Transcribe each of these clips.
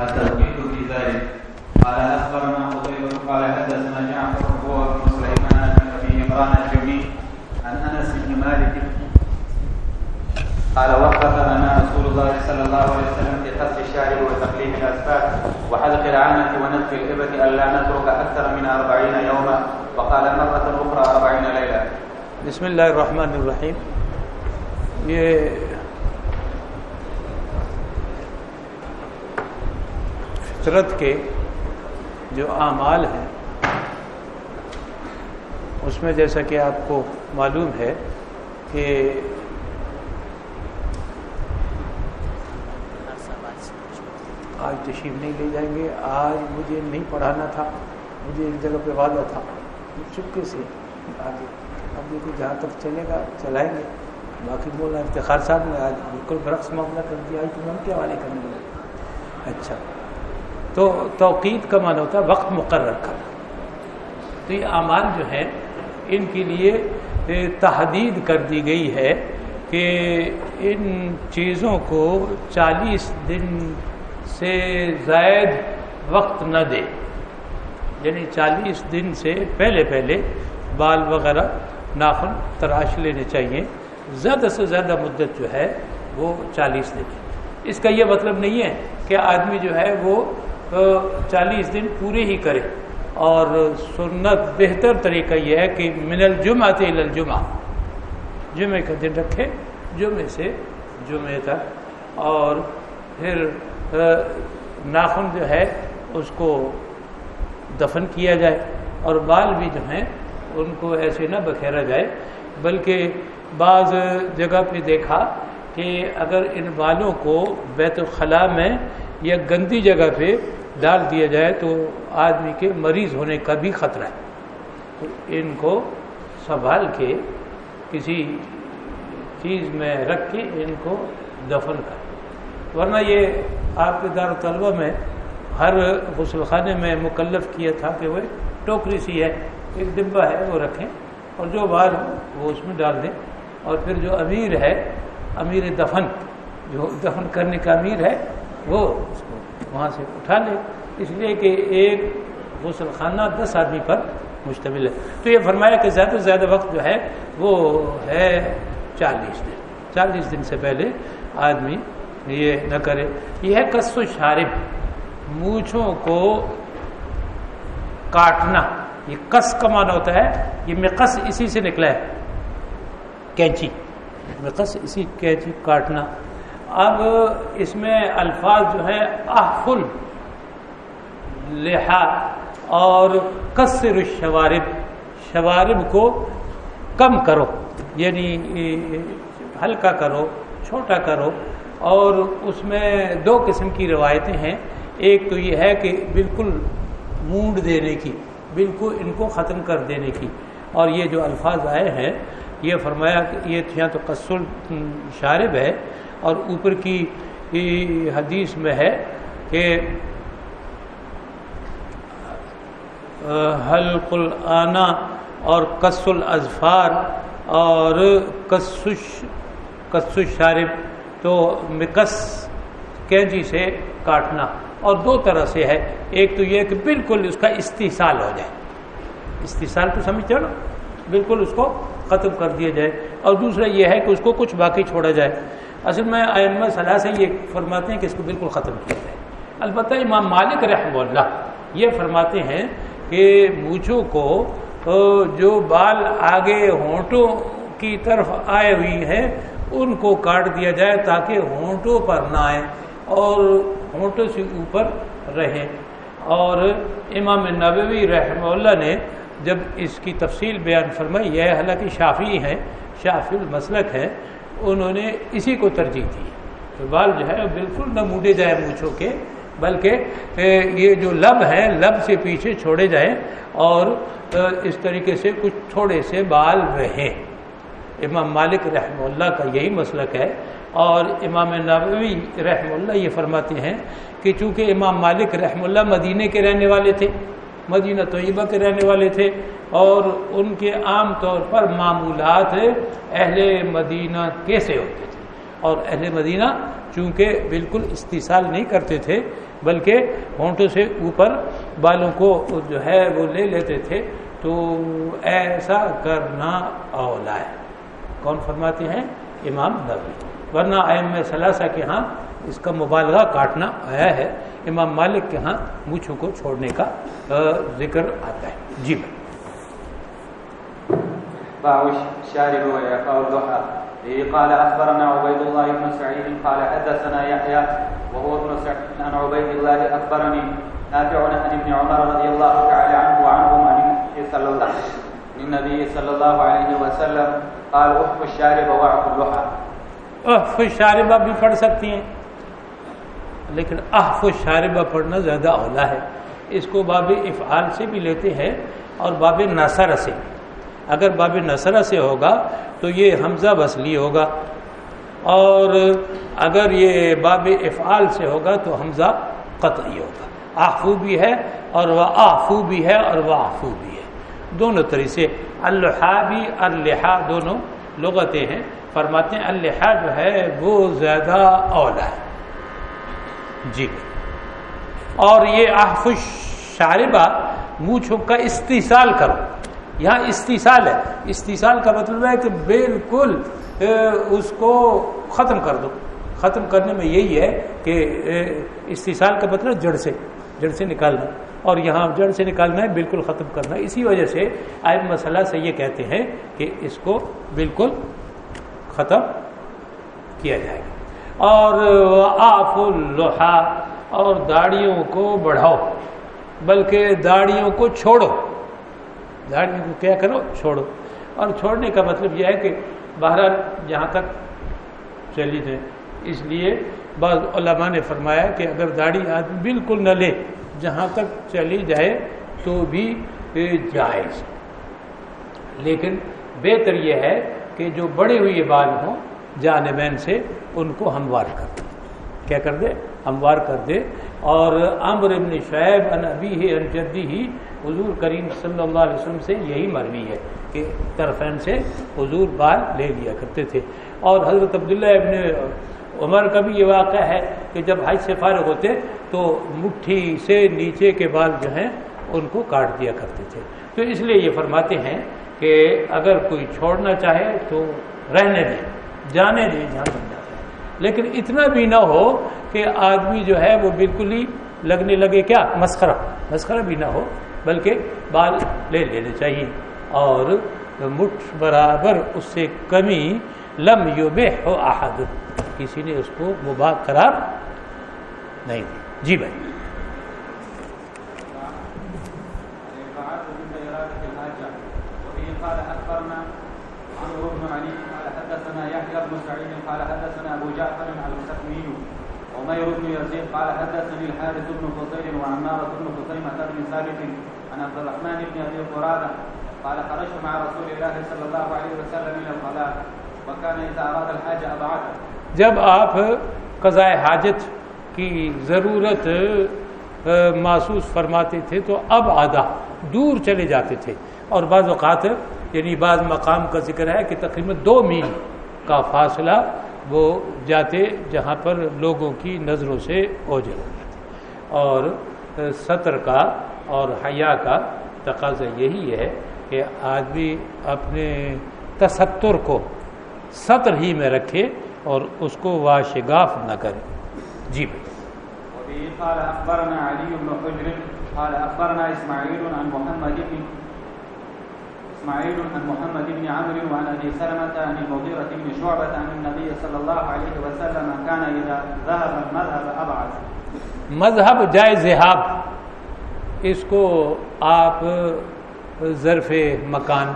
التوقيت في ذلك. قال أخبرنا قتيبة قال حدثنا جعفر هو بن سليمان بن أبي عمران الجميل عن أنس بن مالك. قال وقف لنا رسول الله صلى الله عليه وسلم في قص الشعر وتقليم الاسفار وحلق العانة ونتف الإبة ألا نترك أكثر من أربعين يوما. وقال مرة أخرى أربعين ليلة. بسم اللہ الرحمن الرحیم فطرت کے جو اعمال ہیں، اس میں جیسا کہ آپ کو معلوم ہے کہ آج تشریف نہیں لے جائیں گے، آج مجھے نہیں پڑھانا تھا، مجھے ایک جگہ پہ وعدہ تھا۔ چپکے سے آگے۔ اب دیکھو جہاں تک چلے گا، چلائیں گے۔ باقی مولانا افتخار صاحب نے آج بالکل برعکس معاملہ کر دیا۔ آج تمہیں کیا والے کرنے لگے اچھا۔ تو توقید کا معنی ہوتا ہے وقت مقرر کرنا۔ تو یہ اعمال جو ہیں، ان کے لیے تحدید کر دی گئی ہے کہ ان چیزوں کو چالیس دن سے زائد وقت نہ دے۔ یعنی چالیس دن سے پہلے پہلے بال وغیرہ ناخن تراش لینے چاہیے۔ زیادہ سے زیادہ مدت جو ہے وہ چالیس دن۔ اس کا یہ مطلب نہیں ہے کہ آدمی جو ہے وہ چالیس دن پورے ہی کرے۔ اور سنت بہتر طریقہ یہ ہے کہ من الجمعہ تل الجمعہ، جمعے کا دن رکھے، جمعے سے جمعے تک۔ اور پھر ناخن جو ہے، اس کو دفن کیا جائے۔ اور بال بھی جو ہیں، ان کو ایسے نہ بکھیرا جائے۔ بلکہ بعض جگہ پہ دیکھا کہ اگر ان بالوں کو بیت الخلاء میں یا گندی جگہ پہ ڈال دیا جائے تو آدمی کے مریض ہونے کا بھی خطرہ ہے۔ تو ان کو سنبھال کے کسی چیز میں رکھ کے ان کو دفن کر۔ ورنہ یہ آپ کے دار طلبہ میں ہر غسل خانے میں مکلف کیا تھا کہ وہ ٹوکری سی ہے، ایک ڈبہ ہے، وہ رکھیں اور جو بال وہ اس میں ڈال دیں۔ اور پھر جو امیر ہے، امیر دفن، جو دفن کرنے کا امیر ہے وہ اس کو وہاں سے اٹھا لے۔ اس لیے کہ ایک غسل خانہ دس آدمی پر مشتمل ہے۔ تو یہ فرمایا کہ زیادہ سے زیادہ وقت جو ہے وہ ہے چالیس دن۔ چالیس دن سے پہلے آدمی یہ نہ کرے۔ یہ ہے کس و شارب۔ مونچھوں کو کاٹنا۔ یہ کس کا معنی ہوتا ہے؟ یہ مقص اسی سے نکلا ہے۔ کینچی مقص اسی کینچی کاٹنا۔ اب اس میں الفاظ جو ہے احفل، لحا، اور کثر الشوارب، شوارب کو کم کرو یعنی ہلکا کرو، چھوٹا کرو، اور اس میں دو قسم کی روایتیں ہیں۔ ایک تو یہ ہے کہ بالکل مونڈ دینے کی، بالکل ان کو ختم کر دینے کی۔ اور یہ جو الفاظ آئے ہیں، یہ فرمایا کہ یہ یہاں تو قصل شارب ہے اور اوپر کی حدیث میں ہے کہ حلق العنا اور کس الاظفار اور کسش کسش شارب تو مکس کینچی سے کاٹنا اور دو طرح سے ہے۔ ایک تو یہ کہ بالکل اس کا استحصال ہو جائے۔ استحصال تو سمجھتے ہو نا؟ بالکل اس کو ختم کر دیا جائے۔ اور دوسرا یہ ہے کہ اس کو کچھ باقی چھوڑا جائے۔ اصل میں ائمہ صلاح سے یہ فرماتے ہیں کہ اس کو بالکل ختم کیا جائے۔ البتہ امام مالک رحم اللہ یہ فرماتے ہیں کہ مونچھوں کو جو بال آگے ہونٹوں کی طرف آئے ہوئی ہیں، ان کو کاٹ دیا جائے تاکہ ہونٹوں پر نہ آئے اور ہونٹوں سے اوپر رہیں۔ اور امام نبوی رحمہ اللہ نے جب اس کی تفصیل بیان فرمائی، یہ حالانکہ شافی ہیں شافی المسلک ہے انہوں نے اسی کو ترجیح دی تو بال جو ہے بالکل نہ موڈے جائے مونچھوں کے بلکہ یہ جو لب ہے، لب سے پیچھے چھوڑے جائیں اور اس طریقے سے کچھ تھوڑے سے بال رہیں۔ امام مالک رحمہ اللہ کا یہی مسلک ہے۔ اور امام نبوی رحمہ اللہ یہ فرماتے ہیں کہ چونکہ امام مالک رحمہ اللہ مدینہ کے رہنے والے تھے مدینہ طیبہ کے رہنے والے تھے اور ان کے عام طور پر معمولات اہل مدینہ کیسے ہوتے تھے؟ اور اہل مدینہ چونکہ بالکل استحصال نہیں کرتے تھے، بلکہ ہونٹوں سے اوپر بالوں کو جو ہے وہ لے لیتے تھے، تو ایسا کرنا اولا ہے کون فرماتے ہیں؟ امام نبی ورنہ ایم ثلاثہ کے ہاں اس کا مبالغہ کاٹنا آیا ہے۔ امام مالک کے ہاں مچھوں کو چھوڑنے کا ذکر آتا ہے۔ جی بھائی۔ شارب ويقال الضحى قال اخبرنا عبيد الله بن سعيد قال حدثنا يحيى وهو ابن سعيد عن عبيد الله اخبرني نافع عن ابن عمر رضي الله تعالى عنه وعنهم عن صلى الله النبي صلى الله عليه وسلم قال الشارب واعف اللحى احف الشاربہ بھی پڑھ سکتی ہیں۔ لیکن احف الشاربہ پڑھنا زیادہ اولا ہے۔ اس کو باب افعال سے بھی لیتے ہیں اور باب نصر سے۔ اگر باب نصرہ سے ہوگا تو یہ حمزہ وصلی ہوگا۔ اور اگر یہ باب افعال سے ہوگا تو حمزہ قطعی ہوگا۔ آفو بھی ہے اور وہ آفو بھی ہے اور وہ آفو بھی ہے۔ دونوں طریقے سے الحا بھی الحا دونوں لغتیں ہیں۔ فرماتے ہیں الحا جو ہے وہ زیادہ اولا ہے۔ جی۔ اور یہ آف شاربہ منہ کا استحصال کرو۔ یہاں استحصال ہے۔ استحصال کا مطلب ہے کہ بالکل اس کو ختم کر دو۔ ختم کرنے میں یہی ہے کہ استحصال کا مطلب جڑ سے جڑ سے نکالنا۔ اور یہاں جڑ سے نکالنا ہے، بالکل ختم کرنا۔ اسی وجہ سے آئے مسئلہ سے یہ کہتے ہیں کہ اس کو بالکل ختم کیا جائے گا۔ اور آف الحا اور داڑیوں کو بڑھاؤ، بلکہ داڑیوں کو چھوڑو۔ داڑھی کو کیا کرو؟ چھوڑو۔ اور چھوڑنے کا مطلب یہ ہے کہ بہرحال جہاں تک چلی جائے اس لیے بعض علماء نے فرمایا کہ اگر داڑھی آدمی بالکل نہ لے، جہاں تک چلی جائے تو بھی جائز۔ لیکن بہتر یہ ہے کہ جو بڑے ہوئے بال ہوں جانبین سے ان کو ہموار کر دے۔ کیا کر دے؟ ہموار کر دے۔ اور امر ابن شعیب ان ابی ہی ان جدی ہی حضور کریم صلی اللہ علیہ وسلم سے یہی مروی ہے کہ طرفین سے حضور بال لے لیا کرتے تھے۔ اور حضرت عبداللہ ابن عمر کا بھی یہ واقعہ ہے کہ جب حج سے فارغ ہوتے تو مٹھی سے نیچے کے بال جو ہیں ان کو کاٹ دیا کرتے تھے۔ تو اس لیے یہ فرماتے ہیں کہ اگر کوئی چھوڑنا چاہے تو رہنے دیں۔ جانے دیں جہاں بن جاتا ہے۔ لیکن اتنا بھی نہ ہو کہ آدمی جو ہے وہ بالکل ہی لگنے لگے کیا؟ مسخرہ۔ مسخرہ بھی نہ ہو، بلکہ بال لے لینے چاہیے۔ اور مٹھ برابر اس سے کمی لم یو ہو احد۔ کسی نے اس کو مباح قرار نہیں دی۔ جی بھائی۔ قال حدثنا ابو جعفر عمير بن يزيد، قال حدثني الحارث بن فصيل وعمارة بن بن ثابت عن عبد الرحمن بن ابي قرادة، قال خرجت مع رسول الله وسلم الى وكان اذا اراد الحاجة جب آپ قضاء حاجت کی ضرورت محسوس فرماتے تھے تو اب آدھا، دور چلے جاتے تھے اور بعض اوقات یعنی بعض مقام کا ذکر ہے کہ تقریباً دو میل کا فاصلہ وہ جاتے جہاں پر لوگوں کی نظروں سے اوجل اور سطر کا اور حیا کا تقاضا یہی ہے کہ آدمی اپنے تستر کو سطر ہی میں رکھے اور اس کو واشگاف نہ کرے۔ جی بھائی۔ قال اخبرنا علي بن حجر، قال اخبرنا اسماعيل عن محمد بن اسماعيل عن محمد بن عمرو وعن ابي سلمة عن المغيرة بن شعبة عن النبي صلى الله عليه وسلم كان اذا ذهب المذهب ابعد مذہب جائے ذہاب اس کو آپ ظرف مکان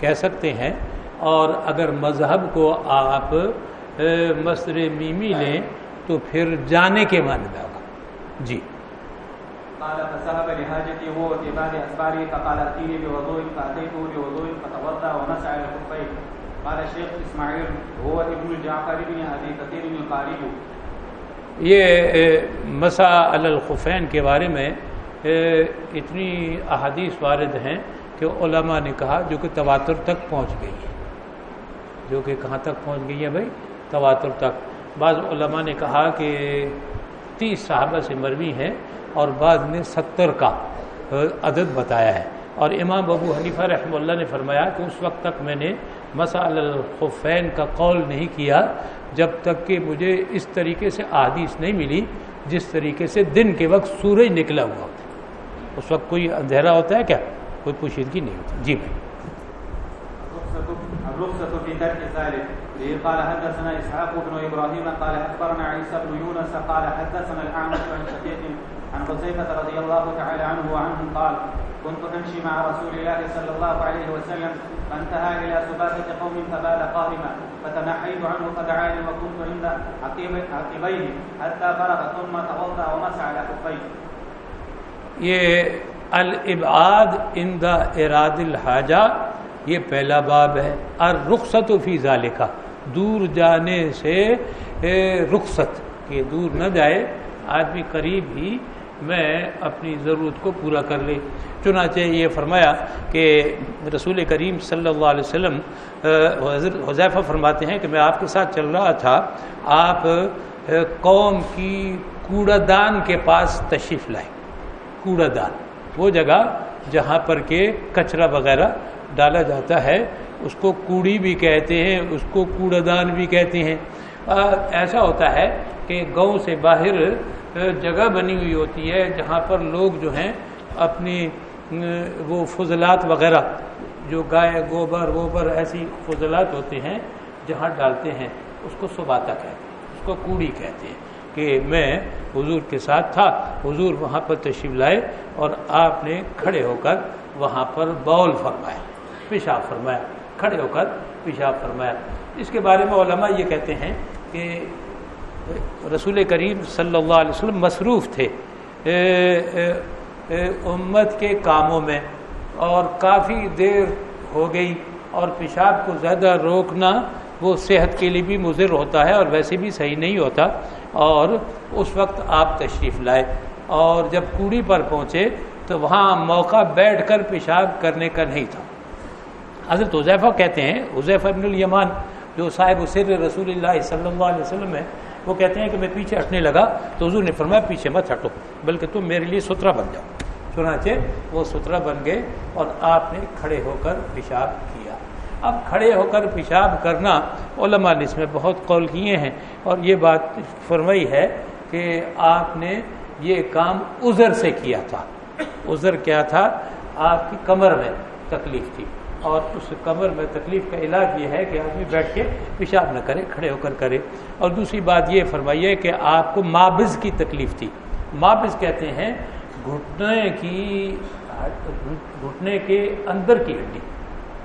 کہہ سکتے ہیں اور اگر مذہب کو آپ مصر میمی لیں تو پھر جانے کے معنی میں ہوگا۔ جی۔ قال فذهب لحاجته هو وفي بعض اسفاره فقال اتيني بوضوء فاتيته بوضوء فتوضا ومسح الخفين قال الشيخ اسماعيل هو ابن جعفر بن ابي كثير القاري یہ مسا الخفین کے بارے میں اتنی احادیث وارد ہیں کہ علماء نے کہا جو کہ تواتر تک پہنچ گئی ہے۔ جو کہ کہاں تک پہنچ گئی ہے بھائی؟ تواتر تک۔ بعض علماء نے کہا کہ تیس صحابہ سے مروی ہیں۔ اور بعض نے ستر کا عدد بتایا ہے۔ اور امام ابو حنیفہ رحمہ اللہ نے فرمایا کہ اس وقت تک میں نے مسال الخفین کا قول نہیں کیا، جب تک کہ مجھے اس طریقے سے احادیث نہیں ملی جس طریقے سے دن کے وقت سورج نکلا ہوا ہوتا اس وقت کوئی اندھیرا ہوتا ہے کیا؟ کوئی پوشیدگی نہیں ہوتی۔ جی بھائی۔ قال حدثنا بن قال عيسى بن يونس قال حدثنا عن حذيفة رضي الله تعالى عنه وعنهم قال، كنت أمشي مع رسول الله صلى الله عليه وسلم، فانتهى إلى سباتة قوم فبال قائما فتنحيت عنه فدعاني وكنت عند عقبيه حتى فرغ، ثم توضأ ومسح على كفيه یہ الابعاد عند اراد الحاجہ، یہ پہلا باب ہے اور رخصت و فی ذالکہ، دور جانے سے رخصت، کہ دور نہ جائے، آدمی قریب ہی میں اپنی ضرورت کو پورا کر لے۔ چنانچہ یہ فرمایا کہ رسول کریم صلی اللہ علیہ وسلم حضیفہ فرماتے ہیں کہ میں آپ کے ساتھ چل رہا تھا، آپ قوم کی کوڑا دان کے پاس تشریف لائے۔ کوڑا دان وہ جگہ جہاں پر کہ کچرا وغیرہ ڈالا جاتا ہے، اس کو کوڑی بھی کہتے ہیں، اس کو کوڑا دان بھی کہتے ہیں۔ ایسا ہوتا ہے کہ گاؤں سے باہر جگہ بنی ہوئی ہوتی ہے جہاں پر لوگ جو ہیں اپنی وہ فضلات وغیرہ، جو گائے، گوبر ووبر ایسی فضلات ہوتے ہیں جہاں ڈالتے ہیں، اس کو سباتا کہتے ہیں، اس کو کوڑی کہتے ہیں کہ میں حضور کے ساتھ تھا، حضور وہاں پر تشریف لائے اور آپ نے کھڑے ہو کر وہاں پر بول فرمایا، پیشاب فرمایا، کھڑے ہو کر پیشاب فرمایا۔ اس کے بارے میں علماء یہ کہتے ہیں کہ رسول کریم صلی اللہ علیہ وسلم مصروف تھے۔ امت کے کاموں میں۔ اور کافی دیر ہو گئی اور پیشاب کو زیادہ روکنا وہ صحت کے لیے بھی مضر ہوتا ہے اور ویسے بھی صحیح نہیں ہوتا۔ اور اس وقت آپ تشریف لائے۔ اور جب کوڑی پر پہنچے تو وہاں موقع بیٹھ کر پیشاب کرنے کا نہیں تھا۔ حضرت حضیفہ کہتے ہیں حضیفہ ابن الیمان جو صاحب سر رسول اللہ صلی اللہ علیہ وسلم ہے وہ کہتے ہیں کہ میں پیچھے ہٹنے لگا تو حضور نے فرمایا پیچھے مت ہٹو، بلکہ تم میرے لیے سترا بن جاؤ۔ چنانچہ وہ سترا بن گئے اور آپ نے کھڑے ہو کر پیشاب کیا۔ اب کھڑے ہو کر پیشاب کرنا علماء نے اس میں بہت قول کیے ہیں اور یہ بات فرمائی ہے کہ آپ نے یہ کام عذر سے کیا تھا۔ عذر کیا تھا؟ آپ کی کمر میں تکلیف تھی۔ اور اس کمر میں تکلیف کا علاج یہ ہے کہ آدمی بیٹھ کے پیشاب نہ کرے، کھڑے ہو کر کرے۔ اور دوسری بات یہ فرمائیے کہ آپ کو مابز کی تکلیف تھی۔ مابز کہتے ہیں گھٹنے کی، گھٹنے کے اندر کی ہڈی۔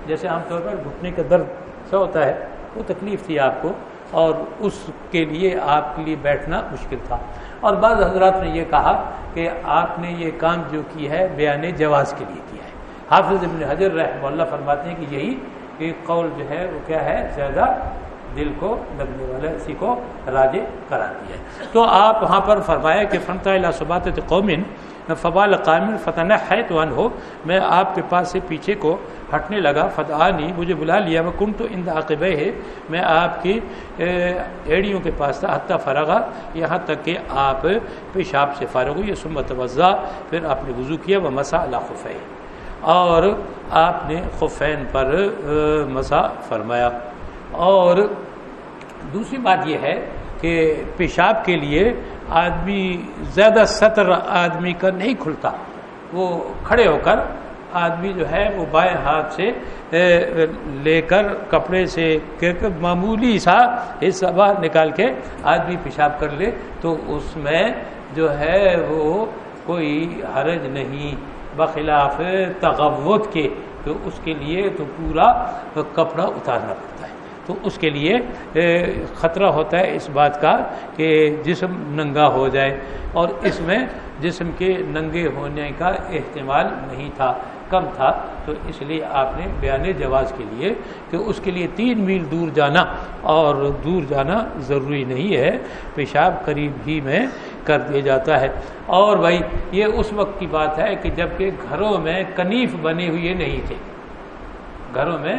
جیسے عام طور پر گھٹنے کا درد سا ہوتا ہے، وہ تکلیف تھی آپ کو۔ اور اس کے لیے آپ کے لیے بیٹھنا مشکل تھا۔ اور بعض حضرات نے یہ کہا کہ آپ نے یہ کام جو کی ہے، بیان جواز کے لیے کیا ہے۔ حافظ ابن حجر رحم اللہ فرماتے ہیں کہ یہی ایک قول جو ہے وہ کیا ہے؟ زیادہ دل کو لگنے والا، اسی کو راجے کراتی ہے۔ تو آپ وہاں پر فرمایا کہ فنتا صبات قومن فبال قائم فتح ہے تو ان ہو، میں آپ کے پاس سے پیچھے کو ہٹنے لگا فتح نہیں مجھے بلا لیا میں کن تو ان عقب ہے، میں آپ کی ایڑیوں کے پاس تھا، حتیٰ فرغا یہاں تک کہ آپ پیشاب سے فارغ ہوئی سمت وضا پھر آپ نے وضو کیا وہ مسا اللہ خفی اور آپ نے خفین پر مسا فرمایا۔ اور دوسری بات یہ ہے کہ پیشاب کے لیے آدمی زیادہ سطر آدمی کا نہیں کھلتا۔ وہ کھڑے ہو کر آدمی جو ہے وہ بائیں ہاتھ سے لے کر کپڑے سے معمولی سا حصہ باہر نکال کے آدمی پیشاب کر لے تو اس میں جو ہے وہ کوئی حرج نہیں۔ بخلاف تغوت کے، تو اس کے لیے تو پورا کپڑا اتارنا پڑتا ہے۔ تو اس کے لیے خطرہ ہوتا ہے اس بات کا کہ جسم ننگا ہو جائے۔ اور اس میں جسم کے ننگے ہونے کا احتمال نہیں تھا، کم تھا۔ تو اس لیے آپ نے بیان جواز کے لیے کہ اس کے لیے تین میل دور جانا، اور دور جانا ضروری نہیں ہے۔ پیشاب قریب ہی میں کر دیا جاتا ہے اور بھائی یہ اس وقت کی بات ہے کہ جبکہ گھروں میں کنیف بنے ہوئے نہیں تھے گھروں میں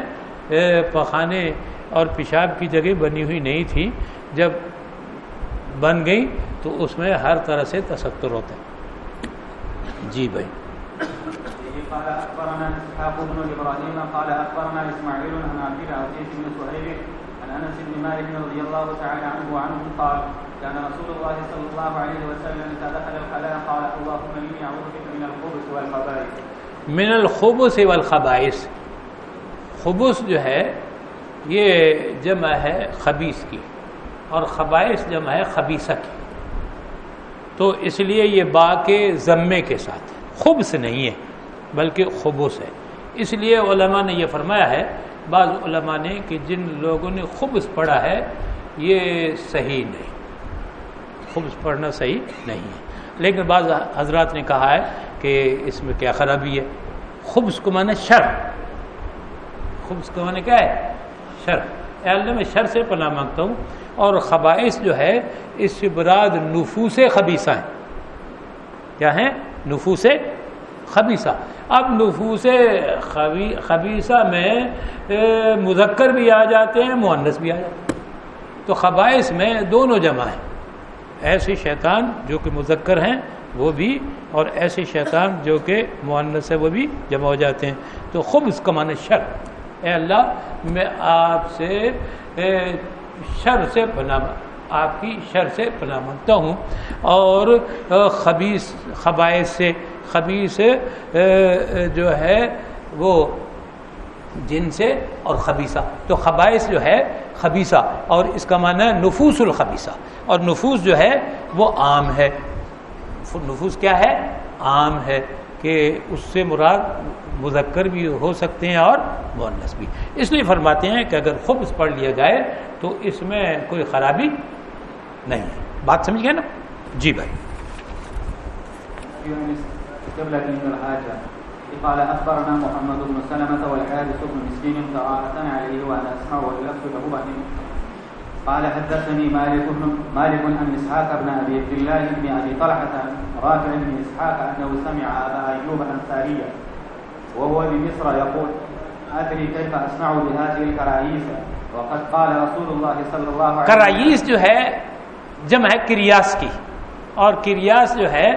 پخانے اور پیشاب کی جگہ بنی ہوئی نہیں تھی جب بن گئی تو اس میں ہر طرح سے تستر ہوتا ہے جی بھائی قال اخبرنا اسحاق بن ابراهيم قال اخبرنا اسماعيل عن عبد العزيز بن سهيل عن انس بن مالك رضي الله تعالى عنه وعنه قال كان رسول الله صلى الله عليه وسلم اذا دخل الخلاء قال اللهم اني اعوذ بك من الخبث والخبائث. من الخبث والخبائث. خبث جو ہے، یہ جمع ہے خبیث کی، اور خبائث جمع ہے خبیصہ کی. تو اس لیے یہ با کے ضمے کے ساتھ خبث نہیں ہے، بلکہ خبوس ہے۔ اس لیے علماء نے یہ فرمایا ہے، بعض علماء نے کہ جن لوگوں نے خبص پڑھا ہے، یہ صحیح نہیں۔ خبص پڑھنا صحیح نہیں ہے۔ لیکن بعض حضرات نے کہا ہے کہ اس میں کیا خرابی ہے؟ خبص کو مانے شر۔ خبص کو مانے کیا ہے؟ شر۔ اے اللہ، میں شر سے پناہ مانگتا ہوں اور خبائص جو ہے، اس سے براد نفوس خبیصہ ہیں۔ کیا ہیں؟ نفوس خبیصہ اب نفوس خبیصہ میں مذکر بھی آ جاتے ہیں معنس بھی آ جاتے ہیں۔ تو خبائص میں دونوں جمع ہیں۔ ایسے شیطان جو کہ مذکر ہیں، وہ بھی، اور ایسے شیطان جو کہ معنس ہے وہ بھی جمع ہو جاتے ہیں۔ تو خوب اس کا معنی شر۔ اے اللہ، میں آپ سے شر سے پناہ آپ کی شر سے پناہ مانگتا ہوں۔ اور خبیص خبائص سے خبیص جو ہے، وہ جن سے اور خبیصہ تو خبائص جو ہے خبیصہ اور اس کا معنی ہے نفوس الخبیصہ اور نفوس جو ہے وہ عام ہے نفوس کیا ہے؟ عام ہے کہ اس سے مراد مذکر بھی ہو سکتے ہیں اور مونس بھی۔ اس لیے فرماتے ہیں کہ اگر خوب پڑھ لیا جائے تو اس میں کوئی خرابی نہیں ہے۔ بات سمجھ گئے نا؟ جی بھائی۔ قال أخبرنا محمد بن سلمة والحارث بن مسكين قراءه عليه وأنا اسمع ولفت له قال حدثني مالك بن مالك عن إسحاق بن أبي عبد الله بن أبي طلحة رافع بن إسحاق أنه سمع أبا أيوب الانصاريه وهو بمصر يقول أدري كيف اصنع بهذه الكراييس وقد قال رسول الله صلى الله عليه كراعيس جو هي جمع كرياس كي اور كرياس جو هي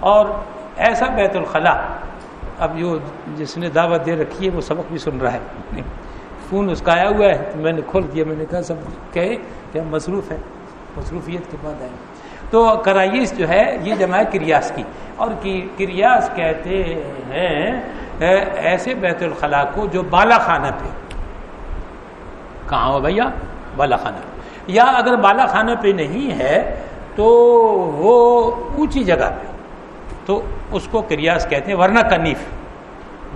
اور ایسا بیت الخلاء۔ اب جو جس نے دعوت دے رکھی ہے وہ سبق بھی سن رہا ہے۔ فون اس کا آیا ہوا ہے تو میں نے کھول دیا، میں نے کہا سب کہے کہ ہم مصروف ہیں۔ مصروفیت کے بعد آئے۔ تو کرائیس جو ہے، یہ جمع ہے کریاس کی۔ اور کریاس کہتے ہیں ایسے بیت الخلاء کو جو بالا خانہ پہ۔ کہاں ہو بھیا؟ بالا خانہ۔ یا اگر بالا خانہ پہ نہیں ہے، تو وہ اونچی جگہ پہ۔ تو اس کو کریاس کہتے ہیں، ورنہ کنیف۔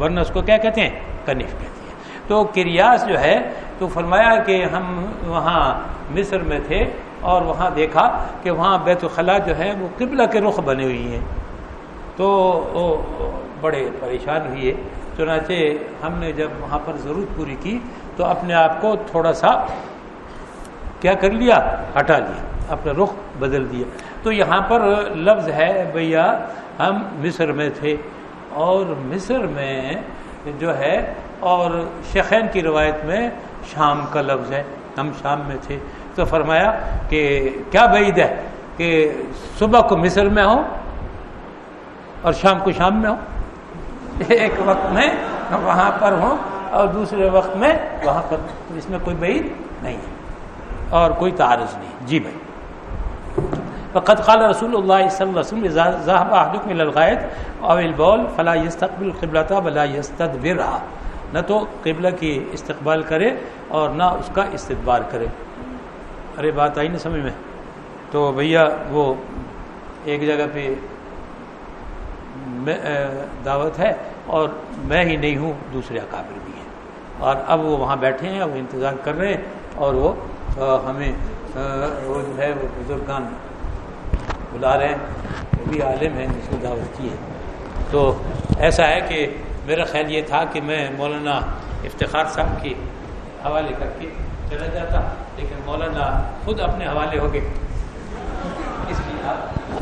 ورنہ اس کو کیا کہتے ہیں؟ کنیف کہتے ہیں۔ تو کریاس جو ہے، تو فرمایا کہ ہم وہاں مصر میں تھے اور وہاں دیکھا کہ وہاں بیت الخلاء جو ہے، وہ قبلہ کے رخ بنے ہوئی ہیں۔ تو وہ بڑے پریشان ہوئے۔ چنانچہ ہم نے جب وہاں پر ضرورت پوری کی، تو اپنے آپ کو تھوڑا سا کیا کر لیا؟ ہٹا لیا۔ اپنا رخ بدل دیا۔ تو یہاں پر لفظ ہے بھیا، ہم مصر میں تھے۔ اور مصر میں جو ہے، اور شیخین کی روایت میں شام کا لفظ ہے۔ ہم شام میں تھے۔ تو فرمایا کہ کیا بعید ہے کہ صبح کو مصر میں ہوں اور شام کو شام میں ہوں؟ ایک وقت میں وہاں پر ہوں اور دوسرے وقت میں وہاں پر اس میں کوئی بعید نہیں ہے اور کوئی تعارض نہیں۔ جی بھائی۔ فقد قال رسول اللہ صلی اللہ علیہ وسلم ذهب احدكم الى الغائط او البول فلا يستقبل القبلة ولا يستدبرها. نہ تو قبلہ کی استقبال کرے اور نہ اس کا استدبار کرے۔ ارے بات آئی نا سمجھ میں؟ تو بھیا وہ ایک جگہ پہ دعوت ہے اور میں ہی نہیں ہوں، دوسرے اکابر بھی ہیں۔ اور اب وہ وہاں بیٹھے ہیں، وہ انتظار کر رہے ہیں اور وہ ہمیں وہ جو ہے، وہ بزرگان بلا رہے ہیں، وہ بھی عالم ہیں جس کو دعوت کی ہے۔ تو ایسا ہے کہ میرا خیال یہ تھا کہ میں مولانا افتخار صاحب کے حوالے کر کے چلا جاتا، لیکن مولانا خود اپنے حوالے ہو گئے۔ اس لیے آپ